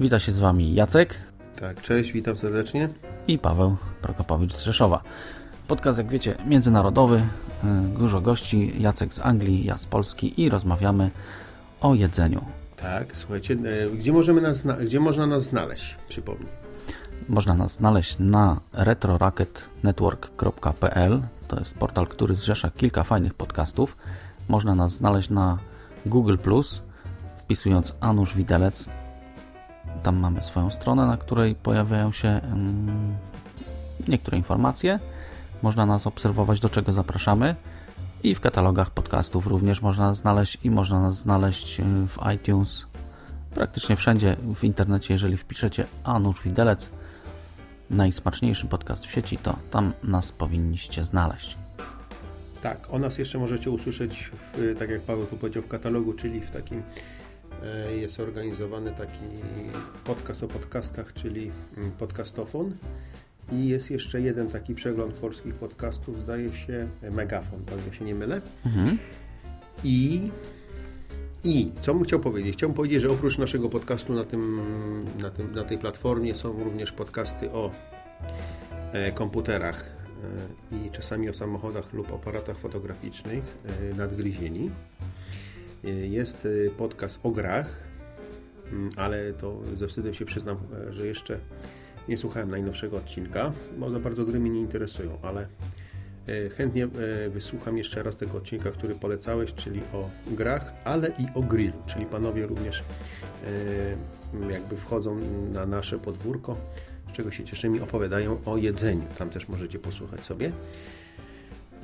Wita się z Wami Jacek Tak, cześć, witam serdecznie. i Paweł Prokopowicz z Rzeszowa. Podcast, jak wiecie, międzynarodowy. y, Dużo gości. Jacek z Anglii, ja z Polski i rozmawiamy o jedzeniu. Tak, słuchajcie, e, gdzie, możemy nas gdzie można nas znaleźć? Przypomnij. Można nas znaleźć na retroracketnetwork.pl. To jest portal, który zrzesza kilka fajnych podcastów. Można nas znaleźć na Google+, wpisując Anusz Widelec. Tam mamy swoją stronę, na której pojawiają się mm, niektóre informacje. Można nas obserwować, do czego zapraszamy. I w katalogach podcastów również można nas znaleźć i można nas znaleźć y, w iTunes. Praktycznie wszędzie w internecie, jeżeli wpiszecie Anusz Widelec, najsmaczniejszy podcast w sieci, to tam nas powinniście znaleźć. Tak, o nas jeszcze możecie usłyszeć, w, tak jak Paweł tu powiedział, w katalogu, czyli w takim jest organizowany taki podcast o podcastach, czyli mm, podcastofon. I jest jeszcze jeden taki przegląd polskich podcastów, zdaje się, e, Megafon, o ile się nie mylę. I, I co bym chciał powiedzieć? Chciałbym powiedzieć, że oprócz naszego podcastu na, tym, na, tym, na tej platformie są również podcasty o e, komputerach e, i czasami o samochodach lub aparatach fotograficznych e, nadgryzieni. E, Jest e, podcast o grach, mm, ale to ze wstydem się przyznam, e, że jeszcze nie słuchałem najnowszego odcinka, bo za bardzo gry mnie nie interesują, ale chętnie wysłucham jeszcze raz tego odcinka, który polecałeś, czyli o grach, ale i o grillu, czyli panowie również jakby wchodzą na nasze podwórko, z czego się cieszymy opowiadają o jedzeniu. Tam też możecie posłuchać sobie.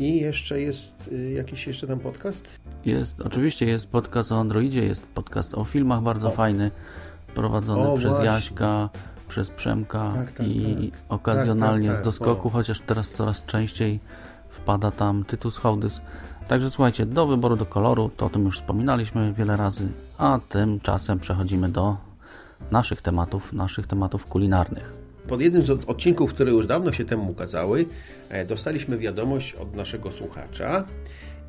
I jeszcze jest y, jakiś jeszcze tam podcast? Jest, oczywiście jest podcast o Androidzie, jest podcast o filmach bardzo fajny, prowadzony O, przez właśnie. Jaśka, przez Przemka Tak, tak, i tak. okazjonalnie Tak, tak, z doskoku, o. chociaż teraz coraz częściej wpada tam Tytus Hołdys. Także słuchajcie, do wyboru, do koloru, to o tym już wspominaliśmy wiele razy, a tymczasem przechodzimy do naszych tematów, naszych tematów kulinarnych. Pod jednym z od- odcinków, które już dawno się temu ukazały, e, dostaliśmy wiadomość od naszego słuchacza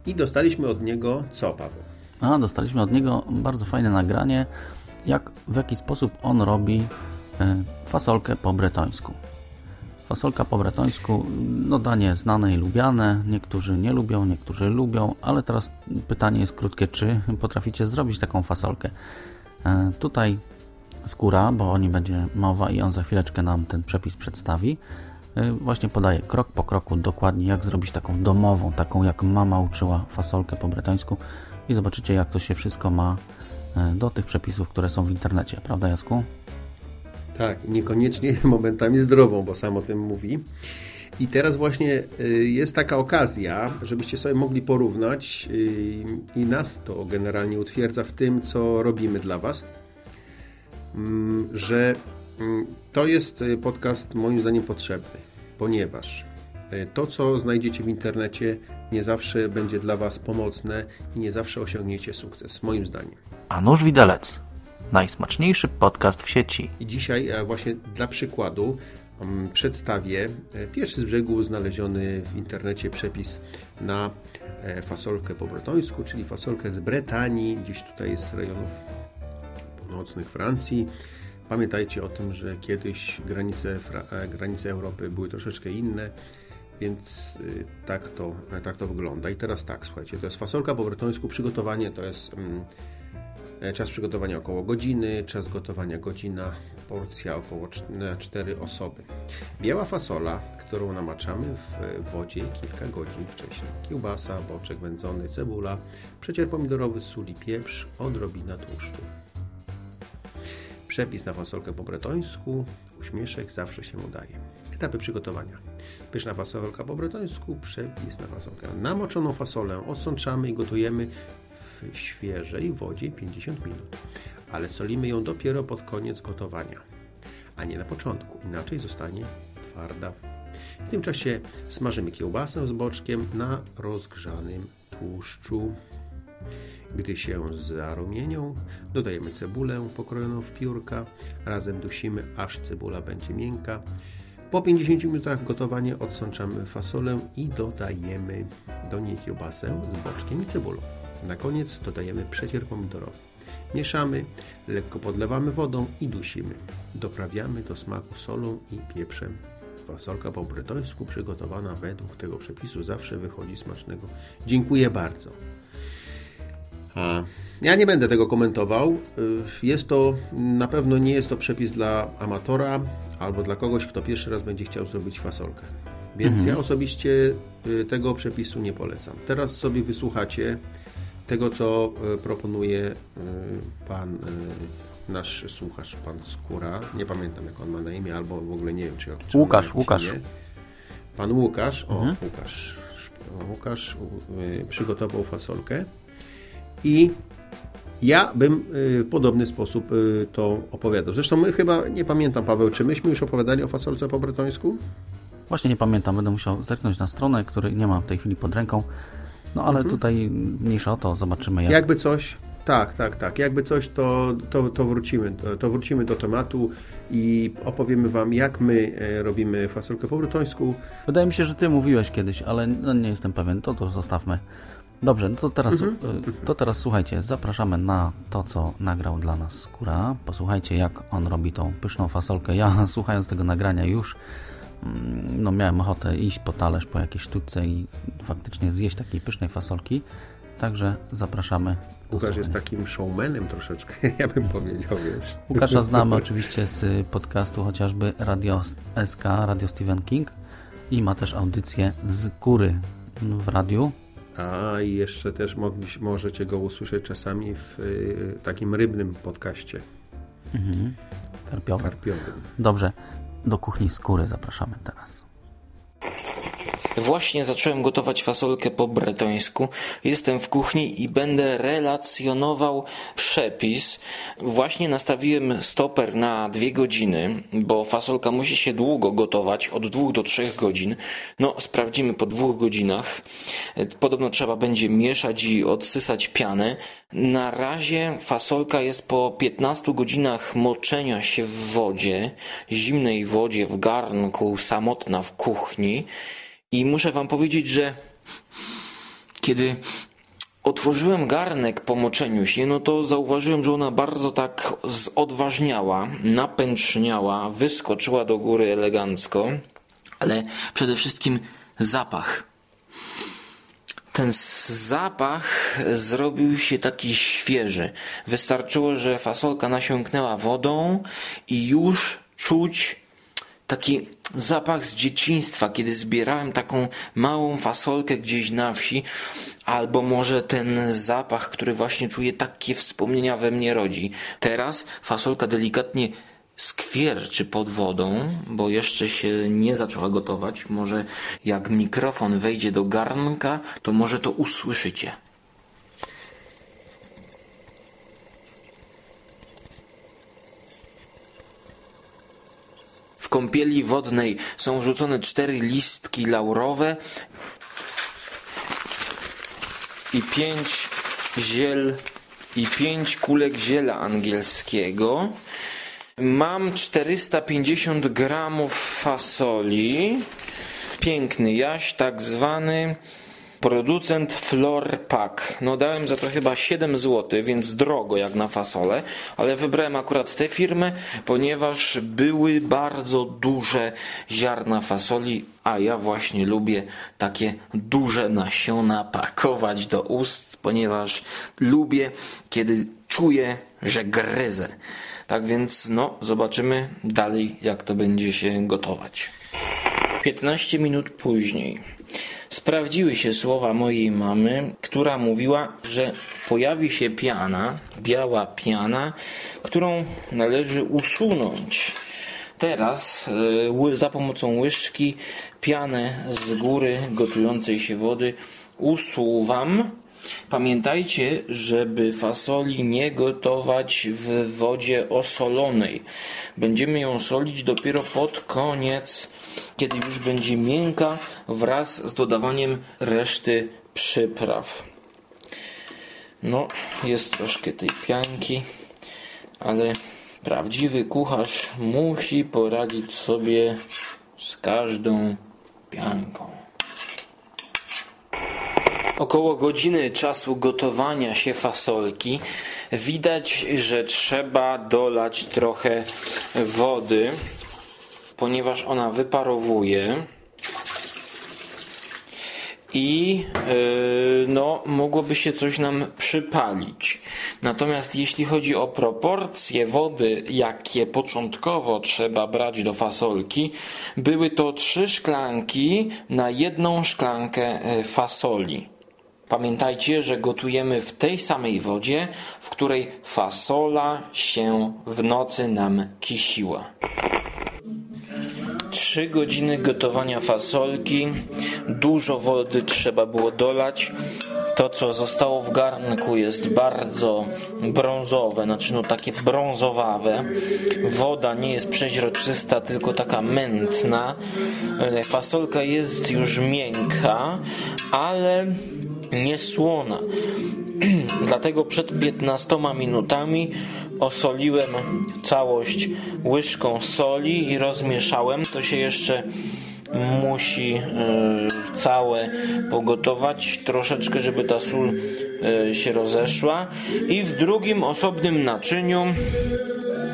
i dostaliśmy od niego co, Paweł? A dostaliśmy od niego bardzo fajne nagranie, jak w jaki sposób on robi e, fasolkę po bretońsku. Fasolka po bretońsku, no danie znane i lubiane, niektórzy nie lubią, niektórzy lubią, ale teraz pytanie jest krótkie, czy potraficie zrobić taką fasolkę? E, Tutaj skóra, bo o nim będzie mowa i on za chwileczkę nam ten przepis przedstawi. E, Właśnie podaje krok po kroku dokładnie jak zrobić taką domową, taką jak mama uczyła fasolkę po bretońsku i zobaczycie jak to się wszystko ma e, do tych przepisów, które są w internecie, prawda Jasku? Tak, i niekoniecznie momentami zdrową, bo sam o tym mówi. I teraz właśnie y, jest taka okazja, żebyście sobie mogli porównać y, i nas to generalnie utwierdza w tym, co robimy dla Was, że mm, to jest y, podcast moim zdaniem potrzebny, ponieważ y, to, co znajdziecie w internecie, nie zawsze będzie dla Was pomocne i nie zawsze osiągniecie sukces, moim zdaniem. A nóż widelec. Najsmaczniejszy podcast w sieci. I dzisiaj e, właśnie dla przykładu mm, przedstawię e, pierwszy z brzegu znaleziony w internecie przepis na e, fasolkę po bretońsku, czyli fasolkę z Bretanii, gdzieś tutaj z rejonów północnych Francji. Pamiętajcie o tym, że kiedyś granice, e, granice Europy były troszeczkę inne, więc y, tak to, e, tak to wygląda. I teraz tak, słuchajcie, to jest fasolka po bretońsku, przygotowanie to jest mm, E, Czas przygotowania około godziny, czas gotowania godzina, porcja około 4 osoby. Biała fasola, którą namaczamy w wodzie kilka godzin wcześniej. Kiełbasa, boczek wędzony, cebula, przecier pomidorowy, sól i pieprz, odrobina tłuszczu. Przepis na fasolkę po bretońsku, uśmieszek zawsze się udaje. Etapy przygotowania. Pyszna fasolka po bretońsku, przepis na fasolkę. Namoczoną fasolę odsączamy i gotujemy w świeżej wodzie 50 minut. ale solimy ją dopiero pod koniec gotowania, a nie na początku, inaczej zostanie twarda. W tym czasie smażymy kiełbasę z boczkiem na rozgrzanym tłuszczu. Gdy się zarumienią, dodajemy cebulę pokrojoną w piórka. Razem dusimy, aż cebula będzie miękka. Po 50 minutach gotowania odsączamy fasolę i dodajemy do niej kiełbasę z boczkiem i cebulą. Na koniec dodajemy przecier pomidorowy. Mieszamy, lekko podlewamy wodą i dusimy. Doprawiamy do smaku solą i pieprzem. Fasolka po brytońsku przygotowana według tego przepisu zawsze wychodzi smacznego. Dziękuję bardzo. A ja nie będę tego komentował. Y, Jest to, na pewno nie jest to przepis dla amatora albo dla kogoś, kto pierwszy raz będzie chciał zrobić fasolkę. Więc ja osobiście y, tego przepisu nie polecam. Teraz sobie wysłuchacie tego, co y, proponuje pan, nasz słuchacz, pan Skóra. Nie pamiętam, jak on ma na imię, albo w ogóle nie wiem, czy, czy Łukasz, Łukasz. imię. Pan Łukasz, o, Łukasz. Łukasz y, przygotował fasolkę i ja bym y, w podobny sposób y, to opowiadał. Zresztą my chyba, nie pamiętam Paweł, czy myśmy już opowiadali o fasolce po bretońsku? Właśnie nie pamiętam, będę musiał zerknąć na stronę, której nie mam w tej chwili pod ręką. No ale tutaj mniejsza o to, zobaczymy jak. Jakby coś, tak, tak, tak. Jakby coś, to, to, to, wrócimy, to, to wrócimy do tematu i opowiemy Wam, jak my e, robimy fasolkę po bretońsku. Wydaje mi się, że ty mówiłeś kiedyś, ale no, nie jestem pewien, to to zostawmy. Dobrze, no to teraz, y, to teraz słuchajcie, zapraszamy na to, co nagrał dla nas Skóra. Posłuchajcie, jak on robi tą pyszną fasolkę. Ja słuchając tego nagrania już mm, no, miałem ochotę iść po talerz, po jakieś sztuce i faktycznie zjeść takiej pysznej fasolki. Także zapraszamy. Łukasz jest takim showmanem troszeczkę, ja bym powiedział, wiesz. Łukasza znamy oczywiście z podcastu chociażby Radio SK, Radio Stephen King i ma też audycję z góry w radiu. A i jeszcze też mogliś, możecie go usłyszeć czasami w y, takim rybnym podcaście Karpiowy. karpiowym. Dobrze, do kuchni skóry zapraszamy teraz. Właśnie zacząłem gotować fasolkę po bretońsku. Jestem w kuchni i będę relacjonował przepis. Właśnie nastawiłem stoper na dwie godziny, bo fasolka musi się długo gotować, od dwóch do trzech godzin. No, sprawdzimy po dwóch godzinach. Podobno trzeba będzie mieszać i odsysać pianę. Na razie fasolka jest po 15 godzinach moczenia się w wodzie, zimnej wodzie w garnku, samotna w kuchni. I muszę wam powiedzieć, że kiedy otworzyłem garnek po moczeniu się, no to zauważyłem, że ona bardzo tak odważniała, napęczniała, wyskoczyła do góry elegancko, ale przede wszystkim zapach. Ten zapach zrobił się taki świeży. Wystarczyło, że fasolka nasiąknęła wodą i już czuć taki zapach z dzieciństwa, kiedy zbierałem taką małą fasolkę gdzieś na wsi, albo może ten zapach, który właśnie czuję, takie wspomnienia we mnie rodzi. Teraz fasolka delikatnie skwierczy pod wodą, bo jeszcze się nie zaczęła gotować. Może jak mikrofon wejdzie do garnka, to może to usłyszycie. W kąpieli wodnej są rzucone cztery listki laurowe i pięć ziel i pięć kulek ziela angielskiego. Mam 450 gramów fasoli. Piękny jaś, tak zwany producent Flor Pack. No dałem za to chyba 7 zł, więc drogo jak na fasolę, ale wybrałem akurat tę firmę, ponieważ były bardzo duże ziarna fasoli, a ja właśnie lubię takie duże nasiona pakować do ust, ponieważ lubię, kiedy czuję, że gryzę. Tak więc, no, zobaczymy dalej, jak to będzie się gotować. 15 minut później sprawdziły się słowa mojej mamy, która mówiła, że pojawi się piana, biała piana, którą należy usunąć. Teraz ły- za pomocą łyżki pianę z góry gotującej się wody usuwam Pamiętajcie, żeby fasoli nie gotować w wodzie osolonej. Będziemy ją solić dopiero pod koniec, kiedy już będzie miękka wraz z dodawaniem reszty przypraw. No, jest troszkę tej pianki, ale prawdziwy kucharz musi poradzić sobie z każdą pianką. Około godziny czasu gotowania się fasolki widać, że trzeba dolać trochę wody, ponieważ ona wyparowuje i yy, no, mogłoby się coś nam przypalić. Natomiast jeśli chodzi o proporcje wody, jakie początkowo trzeba brać do fasolki, były to trzy szklanki na jedną szklankę yy, fasoli. Pamiętajcie, że gotujemy w tej samej wodzie, w której fasola się w nocy nam kisiła. Trzy godziny gotowania fasolki, dużo wody trzeba było dolać. To, co zostało w garnku, jest bardzo brązowe, znaczy no takie brązowawe. Woda nie jest przeźroczysta, tylko taka mętna. Fasolka jest już miękka, ale nie słona. Dlatego przed 15 minutami osoliłem całość łyżką soli i rozmieszałem. To się jeszcze musi y, całe pogotować troszeczkę, żeby ta sól y, się rozeszła. I w drugim osobnym naczyniu,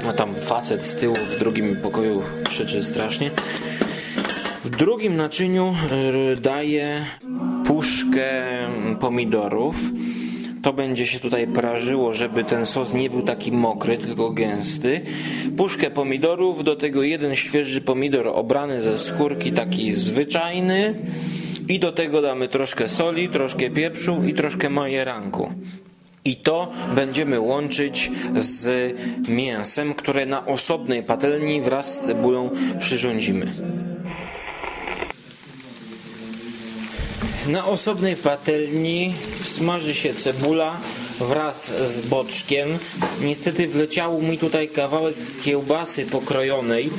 a tam facet z tyłu w drugim pokoju krzyczy strasznie. W drugim naczyniu y, daję puszkę pomidorów. To będzie się tutaj prażyło, żeby ten sos nie był taki mokry, tylko gęsty. Puszkę pomidorów, do tego jeden świeży pomidor obrany ze skórki, taki zwyczajny. I do tego damy troszkę soli, troszkę pieprzu i troszkę majeranku. I to będziemy łączyć z mięsem, które na osobnej patelni wraz z cebulą przyrządzimy. Na osobnej patelni smaży się cebula wraz z boczkiem. Niestety wleciało mi tutaj kawałek kiełbasy pokrojonej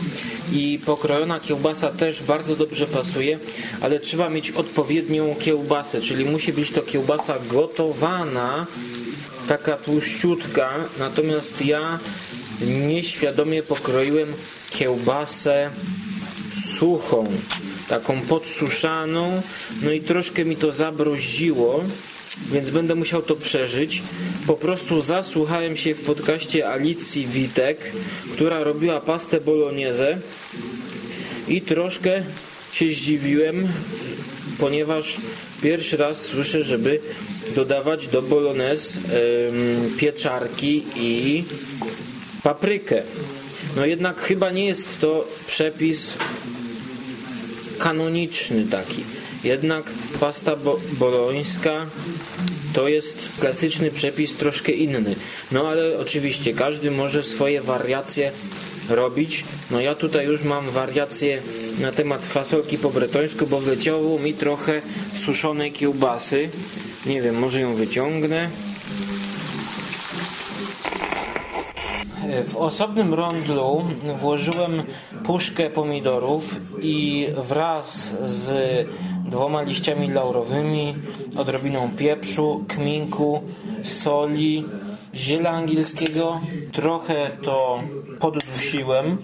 i pokrojona kiełbasa też bardzo dobrze pasuje, ale trzeba mieć odpowiednią kiełbasę, czyli musi być to kiełbasa gotowana, taka tłuściutka, natomiast ja nieświadomie pokroiłem kiełbasę suchą taką podsuszaną, no i troszkę mi to zabroziło, więc będę musiał to przeżyć. Po prostu zasłuchałem się w podcaście Alicji Witek, która robiła pastę bolognese i troszkę się zdziwiłem, ponieważ pierwszy raz słyszę, żeby dodawać do bolognese pieczarki i paprykę. No jednak chyba nie jest to przepis kanoniczny taki. Jednak pasta bo bolońska to jest klasyczny przepis troszkę inny. No ale oczywiście każdy może swoje wariacje robić. No ja tutaj już mam wariacje na temat fasolki po bretońsku, bo wleciało mi trochę suszonej kiełbasy. Nie wiem, może ją wyciągnę. W osobnym rondlu włożyłem puszkę pomidorów i wraz z dwoma liściami laurowymi, odrobiną pieprzu, kminku, soli, ziela angielskiego. Trochę to poddusiłem,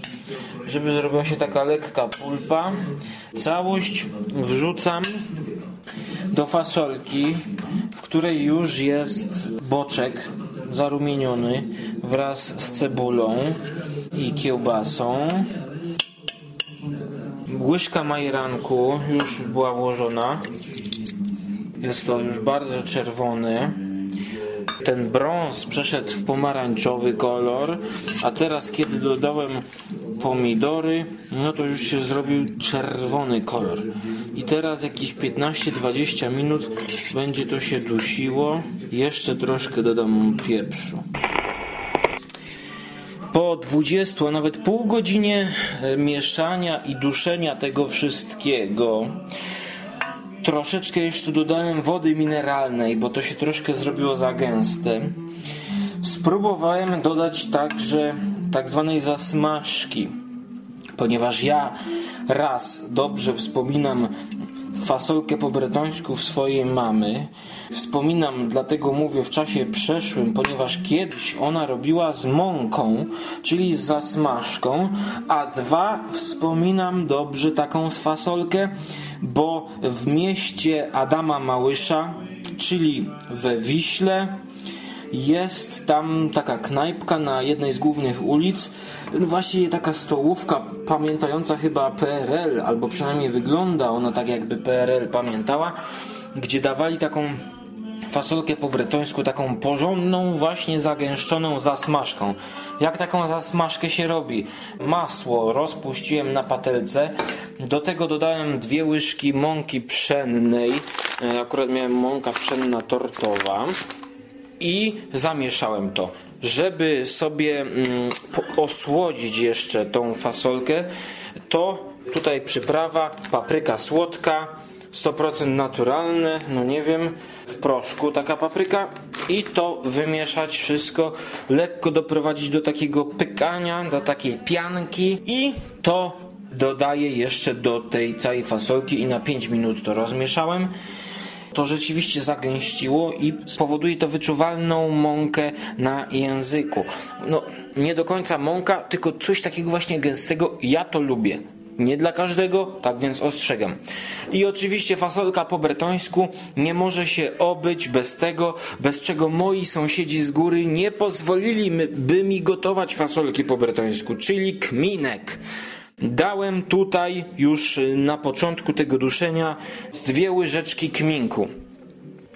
żeby zrobiła się taka lekka pulpa. Całość wrzucam do fasolki, w której już jest boczek zarumieniony wraz z cebulą i kiełbasą. Łyżka majeranku już była włożona. Jest to już bardzo czerwony. Ten brąz przeszedł w pomarańczowy kolor, a teraz kiedy dodałem pomidory, no to już się zrobił czerwony kolor. I teraz jakieś 15-20 minut będzie to się dusiło. Jeszcze troszkę dodam pieprzu. Po 20, a nawet pół godzinie e, mieszania i duszenia tego wszystkiego troszeczkę jeszcze dodałem wody mineralnej, bo to się troszkę zrobiło za gęste. Spróbowałem dodać także tak zwanej zasmażki, ponieważ ja raz dobrze wspominam fasolkę po bretońsku w swojej mamy. Wspominam, dlatego mówię w czasie przeszłym, ponieważ kiedyś ona robiła z mąką, czyli z zasmażką, a dwa wspominam dobrze taką fasolkę, bo w mieście Adama Małysza, czyli we Wiśle, jest tam taka knajpka na jednej z głównych ulic, właściwie taka stołówka pamiętająca chyba PRL, albo przynajmniej wygląda ona tak jakby PRL pamiętała, gdzie dawali taką fasolkę po bretońsku, taką porządną, właśnie zagęszczoną zasmażką. Jak taką zasmażkę się robi? Masło rozpuściłem na patelce, do tego dodałem dwie łyżki mąki pszennej, E, akurat miałem mąka pszenna tortowa i zamieszałem to. Żeby sobie mm, osłodzić jeszcze tą fasolkę, to tutaj przyprawa, papryka słodka, 100% naturalne, no nie wiem, w proszku taka papryka i to wymieszać wszystko, lekko doprowadzić do takiego pykania, do takiej pianki i to dodaję jeszcze do tej całej fasolki i na 5 minut to rozmieszałem to rzeczywiście zagęściło i spowoduje to wyczuwalną mąkę na języku. No, nie do końca mąka, tylko coś takiego właśnie gęstego. Ja to lubię. Nie dla każdego, tak więc ostrzegam. I oczywiście fasolka po bretońsku nie może się obyć bez tego, bez czego moi sąsiedzi z góry nie pozwolili by mi gotować fasolki po bretońsku, czyli kminek. Dałem tutaj już na początku tego duszenia dwie łyżeczki kminku.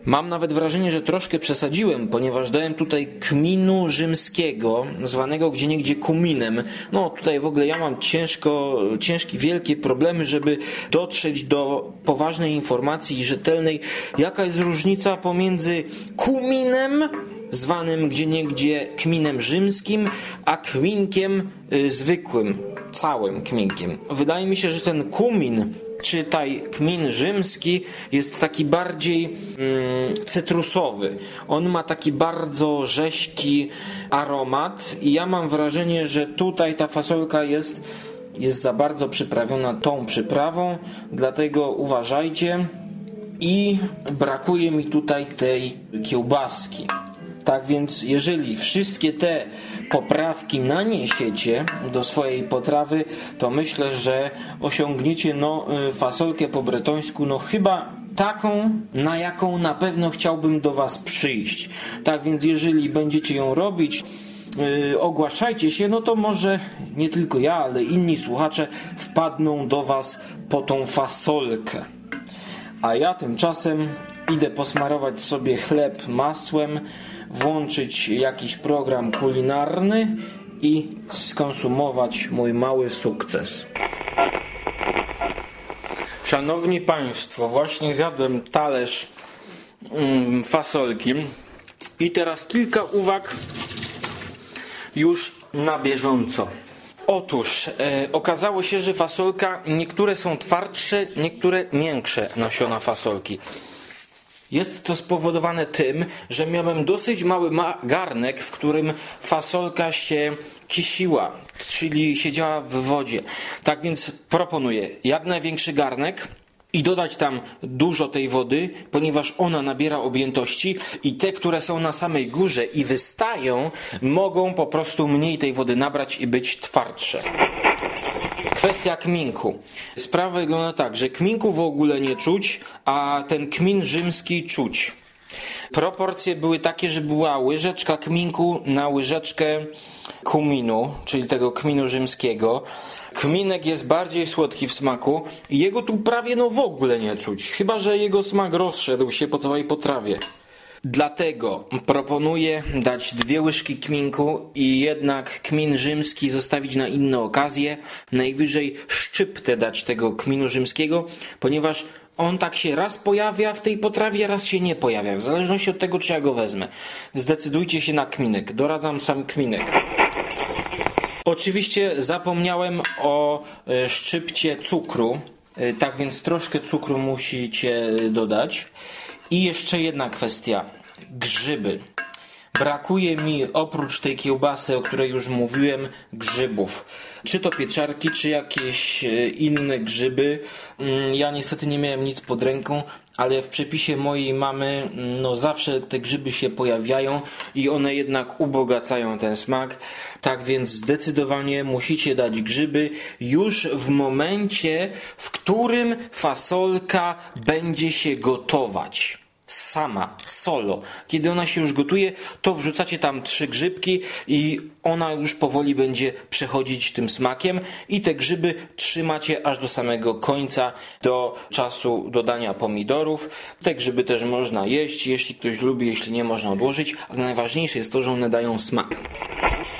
Mam nawet wrażenie, że troszkę przesadziłem, ponieważ dałem tutaj kminu rzymskiego, zwanego gdzieniegdzie kuminem. No tutaj w ogóle ja mam ciężko, ciężkie, wielkie problemy, żeby dotrzeć do poważnej informacji i rzetelnej, jaka jest różnica pomiędzy kuminem, zwanym gdzieniegdzie kminem rzymskim, a kminkiem y, zwykłym, całym kminkiem. Wydaje mi się, że ten kumin czytaj kmin rzymski jest taki bardziej mm, cytrusowy. On ma taki bardzo rześki aromat i ja mam wrażenie, że tutaj ta fasolka jest jest za bardzo przyprawiona tą przyprawą, dlatego uważajcie i brakuje mi tutaj tej kiełbaski. Tak więc, jeżeli wszystkie te poprawki naniesiecie do swojej potrawy, to myślę, że osiągniecie no, y, fasolkę po bretońsku, no chyba taką, na jaką na pewno chciałbym do Was przyjść. Tak więc, jeżeli będziecie ją robić, yy, ogłaszajcie się, no to może nie tylko ja, ale inni słuchacze wpadną do Was po tą fasolkę. A ja tymczasem idę posmarować sobie chleb masłem, włączyć jakiś program kulinarny i skonsumować mój mały sukces. Szanowni Państwo, właśnie zjadłem talerz mm, fasolki i teraz kilka uwag już na bieżąco. Otóż e, okazało się, że fasolka niektóre są twardsze, niektóre miększe nasiona fasolki. Jest to spowodowane tym, że miałem dosyć mały ma- garnek, w którym fasolka się kisiła, czyli siedziała w wodzie. Tak więc proponuję jak największy garnek i dodać tam dużo tej wody, ponieważ ona nabiera objętości i te, które są na samej górze i wystają, mogą po prostu mniej tej wody nabrać i być twardsze. Kwestia kminku. Sprawa wygląda tak, że kminku w ogóle nie czuć, a ten kmin rzymski czuć. Proporcje były takie, że była łyżeczka kminku na łyżeczkę kuminu, czyli tego kminu rzymskiego. Kminek jest bardziej słodki w smaku i jego tu prawie no w ogóle nie czuć, chyba że jego smak rozszedł się po całej potrawie. Dlatego proponuję dać dwie łyżki kminku i jednak kmin rzymski zostawić na inne okazje. Najwyżej szczyptę dać tego kminu rzymskiego, ponieważ on tak się raz pojawia w tej potrawie, raz się nie pojawia, w zależności od tego, czy ja go wezmę. Zdecydujcie się na kminek. Doradzam sam kminek. Oczywiście zapomniałem o e, szczypcie cukru. Y, Tak więc troszkę cukru musicie dodać. I jeszcze jedna kwestia. Grzyby. Brakuje mi oprócz tej kiełbasy, o której już mówiłem, grzybów. Czy to pieczarki, czy jakieś e, inne grzyby. Mm, Ja niestety nie miałem nic pod ręką, ale w przepisie mojej mamy mm, no zawsze te grzyby się pojawiają i one jednak ubogacają ten smak. Tak więc zdecydowanie musicie dać grzyby już w momencie, w którym fasolka będzie się gotować sama, solo. Kiedy ona się już gotuje, to wrzucacie tam trzy grzybki i ona już powoli będzie przechodzić tym smakiem i te grzyby trzymacie aż do samego końca, do czasu dodania pomidorów. Te grzyby też można jeść, jeśli ktoś lubi, jeśli nie, można odłożyć, ale najważniejsze jest to, że one dają smak.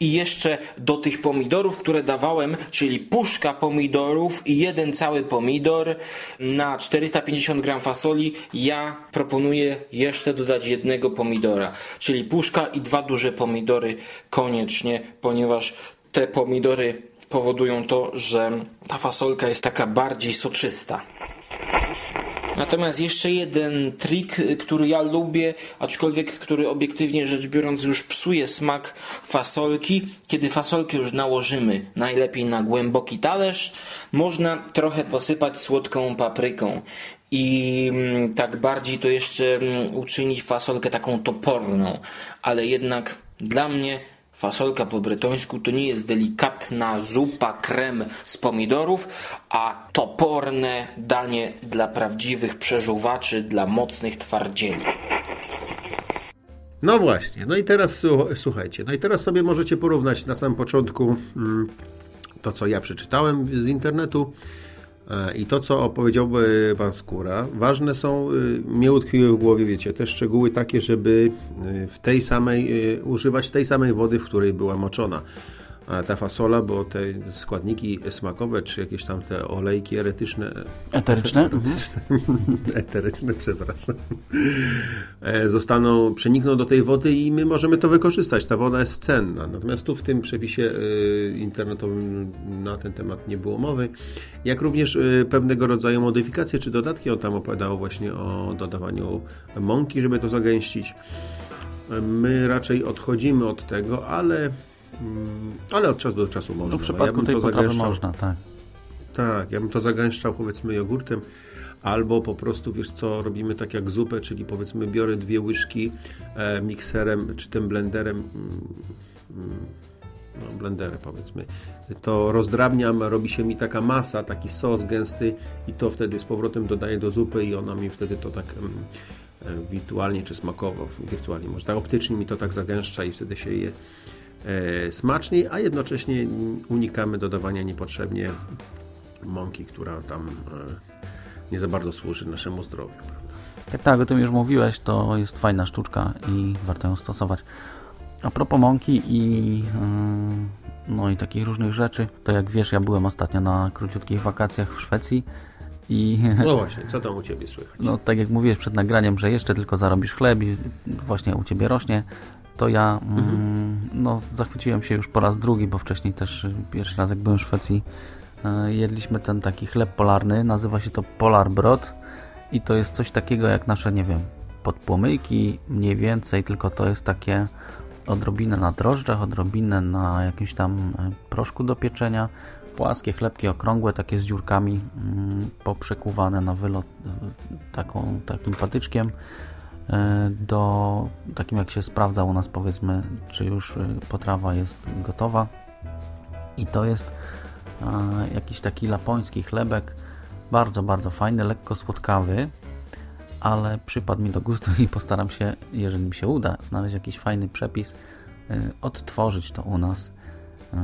I jeszcze do tych pomidorów, które dawałem, czyli puszka pomidorów i jeden cały pomidor na 450 gram fasoli, ja proponuję jeszcze dodać jednego pomidora, czyli puszka i dwa duże pomidory koniecznie, ponieważ te pomidory powodują to, że ta fasolka jest taka bardziej soczysta. Natomiast jeszcze jeden trik, który ja lubię, aczkolwiek który obiektywnie rzecz biorąc już psuje smak fasolki. Kiedy fasolkę już nałożymy, najlepiej na głęboki talerz, można trochę posypać słodką papryką. I mm, tak bardziej to jeszcze mm, uczynić fasolkę taką toporną, ale jednak dla mnie Fasolka po bretońsku to nie jest delikatna zupa krem z pomidorów, a toporne danie dla prawdziwych przeżuwaczy, dla mocnych twardzieli. No właśnie, no i teraz słu- słuchajcie, no i teraz sobie możecie porównać na samym początku mm, to, co ja przeczytałem z internetu i to, co opowiedział Pan Skóra. Ważne są, y, mnie utkwiły w głowie, wiecie, te szczegóły takie, żeby y, w tej samej, y, używać tej samej wody, w której była moczona ta fasola, bo te składniki smakowe, czy jakieś tam te olejki eretyczne, Eteryczne? Mhm. eteryczne, przepraszam, e, zostaną, przenikną do tej wody i my możemy to wykorzystać. Ta woda jest cenna. Natomiast tu w tym przepisie e, internetowym na ten temat nie było mowy. Jak również e, pewnego rodzaju modyfikacje czy dodatki. On tam opowiadał właśnie o dodawaniu mąki, żeby to zagęścić. My raczej odchodzimy od tego, ale, ale od czasu do czasu można. No, w przypadku tej potrawy można, tak. Tak, ja bym to zagęszczał powiedzmy jogurtem, albo po prostu wiesz co, robimy tak jak zupę, czyli powiedzmy biorę dwie łyżki e, mikserem czy tym blenderem, mm, mm, no blenderem powiedzmy, to rozdrabniam, robi się mi taka masa, taki sos gęsty i to wtedy z powrotem dodaję do zupy i ona mi wtedy to tak mm, e, wirtualnie czy smakowo, wirtualnie może tak optycznie mi to tak zagęszcza i wtedy się je smaczniej, a jednocześnie unikamy dodawania niepotrzebnie mąki, która tam e, nie za bardzo służy naszemu zdrowiu. Prawda? Tak, tak, o tym już mówiłeś, to jest fajna sztuczka i warto ją stosować. A propos mąki i, yy, no i takich różnych rzeczy, to jak wiesz, ja byłem ostatnio na króciutkich wakacjach w Szwecji i No właśnie, co tam u Ciebie słychać? no tak jak mówiłeś przed nagraniem, że jeszcze tylko zarobisz chleb i właśnie u Ciebie rośnie, to ja mm, no, zachwyciłem się już po raz drugi, bo wcześniej też y, pierwszy raz jak byłem w Szwecji y, jedliśmy ten taki chleb polarny, nazywa się to Polar Brot i to jest coś takiego jak nasze, nie wiem, podpłomyki mniej więcej, tylko to jest takie odrobinę na drożdżach, odrobinę na jakimś tam y, proszku do pieczenia, płaskie chlebki okrągłe, takie z dziurkami mm, poprzekuwane na wylot taką, takim patyczkiem do takim jak się sprawdza u nas powiedzmy, czy już y, potrawa jest gotowa i to jest e, jakiś taki lapoński chlebek bardzo, bardzo fajny, lekko słodkawy ale przypadł mi do gustu i postaram się, jeżeli mi się uda, znaleźć jakiś fajny przepis, odtworzyć to u nas.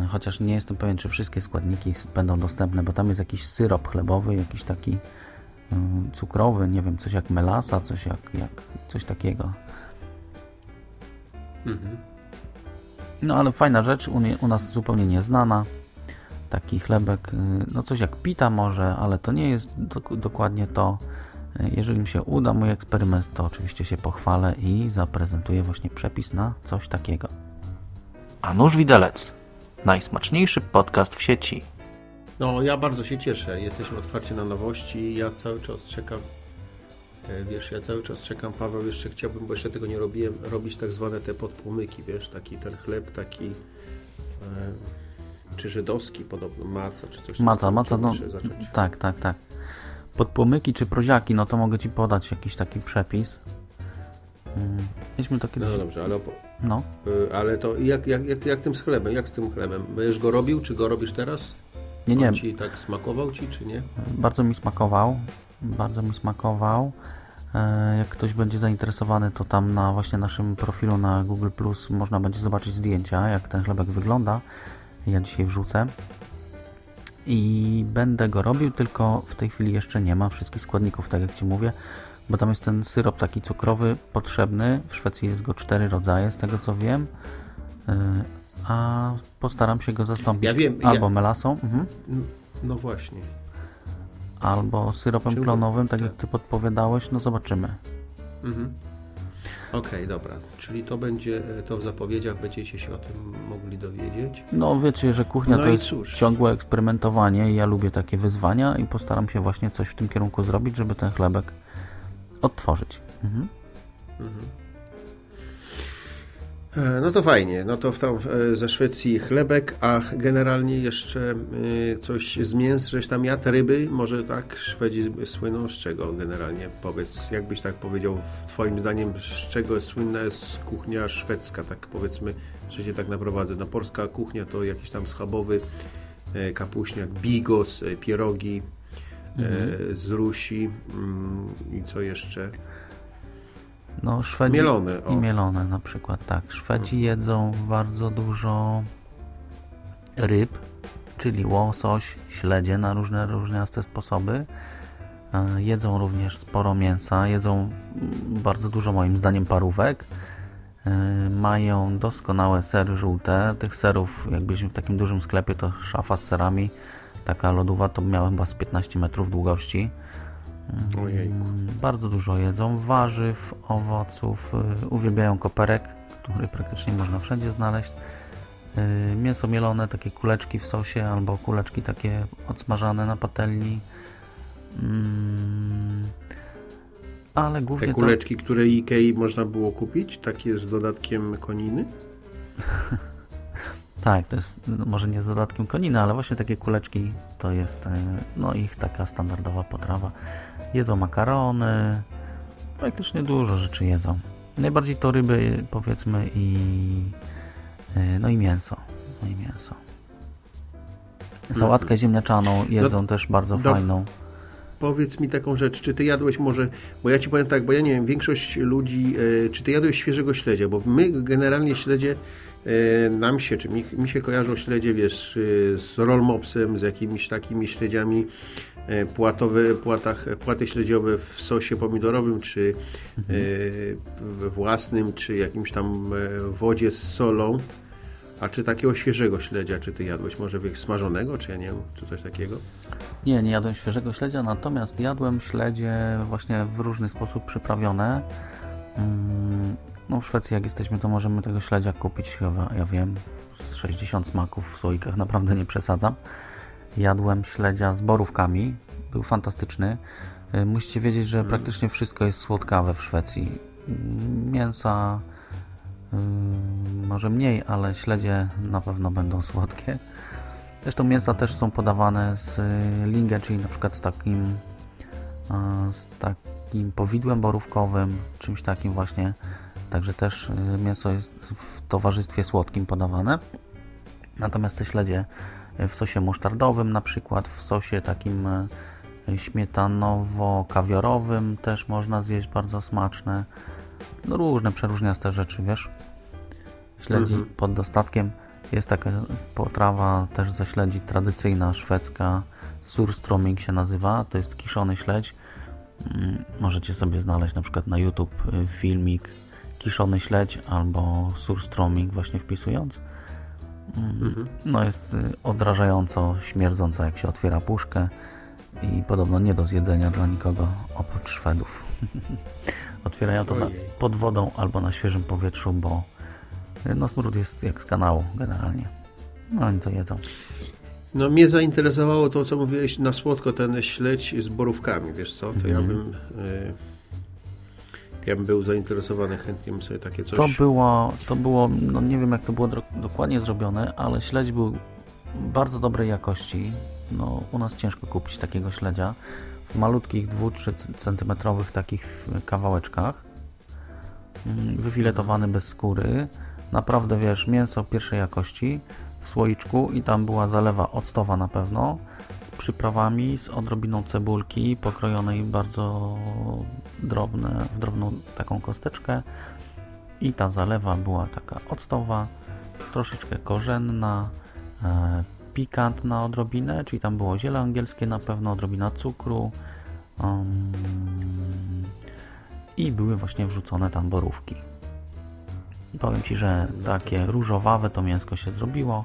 Chociaż nie jestem pewien, czy wszystkie składniki będą dostępne, bo tam jest jakiś syrop chlebowy, jakiś taki cukrowy, nie wiem, coś jak melasa, coś jak, jak coś takiego. No ale fajna rzecz, u, nie, u nas zupełnie nieznana. Taki chlebek, y, no coś jak pita może, ale to nie jest dok- dokładnie to. Y, Jeżeli mi się uda mój eksperyment, to oczywiście się pochwalę i zaprezentuję właśnie przepis na coś takiego. A nóż widelec. Najsmaczniejszy podcast w sieci. No, ja bardzo się cieszę. Jesteśmy otwarci na nowości. Ja cały czas czekam. e, Wiesz, ja cały czas czekam, Paweł, jeszcze chciałbym, bo jeszcze tego nie robiłem, robić tak zwane te podpłomyki, wiesz, taki ten chleb, taki e, czy żydowski podobno, maca, czy coś Maca, maca, no tak, tak, tak. Podpłomyki czy proziaki, no to mogę Ci podać jakiś taki przepis. Mm, Mieliśmy to kiedyś... No dobrze, ale, No, y, ale to jak, jak, jak, jak tym z chlebem, jak z tym chlebem? Będziesz go robił, czy go robisz teraz? Nie, nie, On ci tak smakował ci, czy nie? bardzo mi smakował. Bardzo mi smakował. E, Jak ktoś będzie zainteresowany, to tam na właśnie naszym profilu na Google Plus można będzie zobaczyć zdjęcia, jak ten chlebek wygląda. Ja dzisiaj wrzucę. I będę go robił, tylko w tej chwili jeszcze nie ma wszystkich składników, tak jak Ci mówię, bo tam jest ten syrop taki cukrowy potrzebny. W Szwecji jest go cztery rodzaje, z tego co wiem. E, A postaram się go zastąpić Ja wiem, ja- albo melasą. Mhm No właśnie. albo syropem klonowym, tak tak. jak ty podpowiadałeś, no zobaczymy. Mhm. Okej, dobra. Czyli to będzie, to w zapowiedziach będziecie się o tym mogli dowiedzieć. No wiecie, że kuchnia No to jest cóż. ciągłe eksperymentowanie i ja lubię takie wyzwania i postaram się właśnie coś w tym kierunku zrobić, żeby ten chlebek odtworzyć. Mhm. E, No to fajnie, no to w tam e, ze Szwecji chlebek, a generalnie jeszcze e, coś z mięs, żeś tam jadł, ryby, może tak, Szwedzi słyną? Z czego generalnie, powiedz, jakbyś tak powiedział, twoim zdaniem, z czego słynna jest kuchnia szwedzka, tak powiedzmy, że się tak naprowadzę, no polska kuchnia to jakiś tam schabowy e, kapuśniak, bigos, e, pierogi e, z Rusi mm, i co jeszcze? No Szwedzi Mielone, o. i mielone na przykład, tak. Szwedzi jedzą bardzo dużo ryb, czyli łosoś, śledzie na różne różniaste sposoby. E, Jedzą również sporo mięsa, jedzą mm, bardzo dużo moim zdaniem parówek. E, Mają doskonałe sery żółte. Tych serów, jak byliśmy w takim dużym sklepie, to szafa z serami, taka lodowa, to miała chyba z 15 metrów długości. Ojej. Mm, Bardzo dużo jedzą warzyw, owoców, y, uwielbiają koperek, który praktycznie można wszędzie znaleźć. Y, Mięso mielone, takie kuleczki w sosie albo kuleczki takie odsmażane na patelni. Mm, Ale głównie Te to... kuleczki, które Ikei można było kupić, takie z dodatkiem koniny? Tak, to jest no, może nie z dodatkiem koniny, ale właśnie takie kuleczki to jest e, no ich taka standardowa potrawa. Jedzą makarony, praktycznie dużo rzeczy jedzą. Najbardziej to ryby powiedzmy i e, no i mięso. No i mięso. Sałatkę ziemniaczaną jedzą też bardzo do- fajną. Powiedz mi taką rzecz, czy ty jadłeś może, bo ja ci powiem tak, bo ja nie wiem, większość ludzi, e, czy ty jadłeś świeżego śledzia, bo my generalnie śledzie, e, nam się, czy mi, mi się kojarzą śledzie, wiesz, z rollmopsem, z jakimiś takimi śledziami, e, płatowe, płatach, płaty śledziowe w sosie pomidorowym, czy e, we własnym, czy jakimś tam e, wodzie z solą. A czy takiego świeżego śledzia, czy ty jadłeś może smażonego, czy ja nie wiem, czy coś takiego? Nie, nie jadłem świeżego śledzia, natomiast jadłem śledzie właśnie w różny sposób przyprawione. Mm, No w Szwecji jak jesteśmy, to możemy tego śledzia kupić chyba, ja wiem, z 60 smaków w słoikach, naprawdę nie przesadzam. Jadłem śledzia z borówkami, był fantastyczny. Y, Musicie wiedzieć, że praktycznie wszystko jest słodkawe w Szwecji. Mięsa y, może mniej, ale śledzie na pewno będą słodkie. Zresztą mięsa też są podawane z y, lingę, czyli na przykład z takim z takim powidłem borówkowym, czymś takim właśnie. Także też mięso jest w towarzystwie słodkim podawane. Natomiast te śledzie w sosie musztardowym na przykład, w sosie takim e, śmietanowo-kawiorowym też można zjeść bardzo smaczne. No różne przeróżniaste rzeczy, wiesz. Śledzi Mhm. pod dostatkiem. Jest taka potrawa też ze śledzi tradycyjna szwedzka. Surströmming się nazywa. To jest kiszony śledź. Mm, Możecie sobie znaleźć na przykład na YouTube y, filmik kiszony śledź albo surströmming właśnie wpisując. Mm, No jest y, odrażająco śmierdząca jak się otwiera puszkę i podobno nie do zjedzenia dla nikogo oprócz Szwedów. Otwierają to na, pod wodą albo na świeżym powietrzu, bo y, no smród jest jak z kanału generalnie. No oni to jedzą. No mnie zainteresowało to, co mówiłeś na słodko, ten śledź z borówkami, wiesz co? To ja Mhm. bym... Y, ja bym był zainteresowany, chętnie bym sobie takie coś... To było, to było, no nie wiem jak to było dokładnie zrobione, ale śledź był bardzo dobrej jakości. No, u nas ciężko kupić takiego śledzia w malutkich 2-3 centymetrowych takich kawałeczkach. Mm, Wyfiletowany bez skóry. Naprawdę wiesz, mięso pierwszej jakości w słoiczku i tam była zalewa octowa na pewno z przyprawami, z odrobiną cebulki pokrojonej bardzo drobne, w drobną taką kosteczkę i ta zalewa była taka octowa, troszeczkę korzenna, e, pikantna odrobinę, czyli tam było ziele angielskie na pewno, odrobina cukru um, i były właśnie wrzucone tam borówki. Powiem Ci, że takie różowawe to mięsko się zrobiło.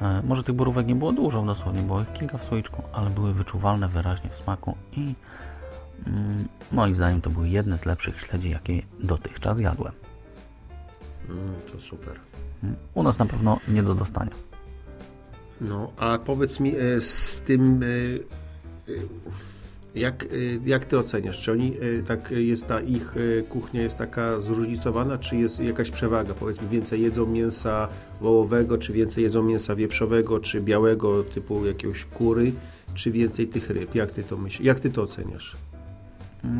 E, Może tych borówek nie było dużo, dosłownie było ich kilka w słoiczku, ale były wyczuwalne wyraźnie w smaku i mm, moim zdaniem to były jedne z lepszych śledzi, jakie dotychczas jadłem. Mm, to super. U nas na pewno nie do dostania. No, a powiedz mi e, z tym, e, e, jak, e, jak ty oceniasz? Czy oni, e, tak jest ta ich e, kuchnia jest taka zróżnicowana, czy jest jakaś przewaga? Powiedzmy, więcej jedzą mięsa wołowego, czy więcej jedzą mięsa wieprzowego, czy białego typu jakiegoś kury, czy więcej tych ryb? Jak ty to myślisz? Jak ty to oceniasz?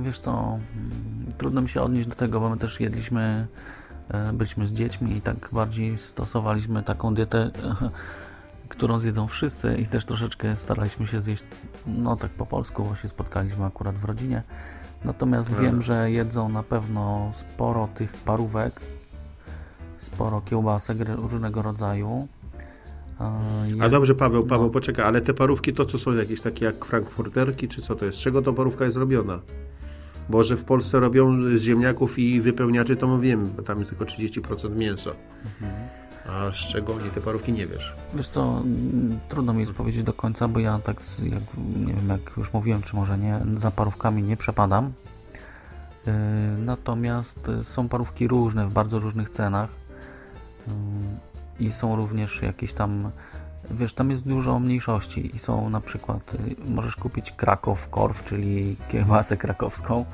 Wiesz co, mm, trudno mi się odnieść do tego, bo my też jedliśmy, e, byliśmy z dziećmi i tak bardziej stosowaliśmy taką dietę, którą zjedzą wszyscy i też troszeczkę staraliśmy się zjeść, no tak po polsku, bo się spotkaliśmy akurat w rodzinie. Natomiast wiem, że jedzą na pewno sporo tych parówek, sporo kiełbasek różnego rodzaju. E, A je- dobrze, Paweł, Paweł, no. poczekaj, ale te parówki to co są jakieś takie jak frankfurterki, czy co to jest? Z czego to parówka jest robiona? Bo że w Polsce robią z ziemniaków i wypełniaczy, to mówimy, bo tam jest tylko 30% mięsa. A oni te parówki nie wiesz? Wiesz co, mm, trudno mi jest powiedzieć do końca, bo ja tak, jak, nie wiem, jak już mówiłem, czy może nie, za parówkami nie przepadam. Yy, Natomiast y, są parówki różne, w bardzo różnych cenach. Yy, I są również jakieś tam, wiesz, tam jest dużo mniejszości i są na przykład, y, możesz kupić Krakow Korf, czyli kiełbasę krakowską,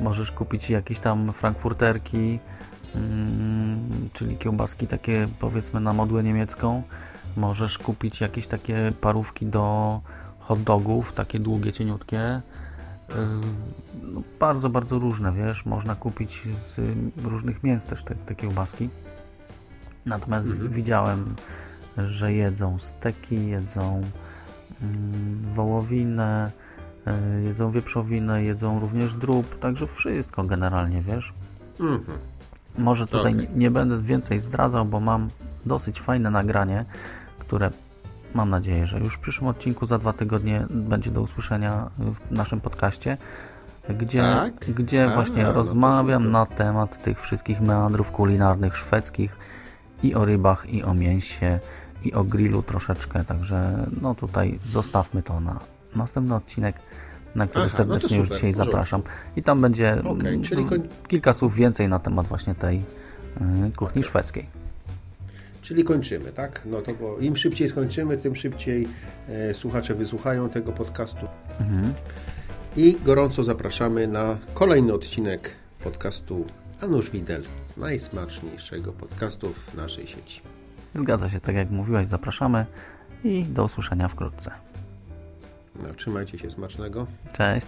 możesz kupić jakieś tam frankfurterki, czyli kiełbaski takie powiedzmy na modłę niemiecką. Możesz kupić jakieś takie parówki do hot dogów, takie długie, cieniutkie. Yy, No, bardzo, bardzo różne, wiesz. Można kupić z różnych mięs też te, te kiełbaski. Natomiast widziałem, że jedzą steki, jedzą mm, wołowinę, yy, jedzą wieprzowinę, jedzą również drób, także wszystko generalnie, wiesz. Mhm. Może tutaj Okej. nie, nie będę więcej zdradzał, bo mam dosyć fajne nagranie, które mam nadzieję, że już w przyszłym odcinku za dwa tygodnie będzie do usłyszenia w naszym podcaście, gdzie, Tak? gdzie A, właśnie no to rozmawiam super. na temat tych wszystkich meandrów kulinarnych szwedzkich i o rybach, i o mięsie, i o grillu troszeczkę, także no tutaj zostawmy to na następny odcinek, na który Aha, no serdecznie już super, dzisiaj porządku. zapraszam. I tam będzie Okej, mm, czyli koń- kilka słów więcej na temat właśnie tej y, kuchni szwedzkiej. Czyli kończymy, tak? No to bo im szybciej skończymy, tym szybciej e, słuchacze wysłuchają tego podcastu. I gorąco zapraszamy na kolejny odcinek podcastu Anusz Widelc, najsmaczniejszego podcastu w naszej sieci. Zgadza się, tak jak mówiłeś, zapraszamy i do usłyszenia wkrótce. No, trzymajcie się smacznego. Cześć!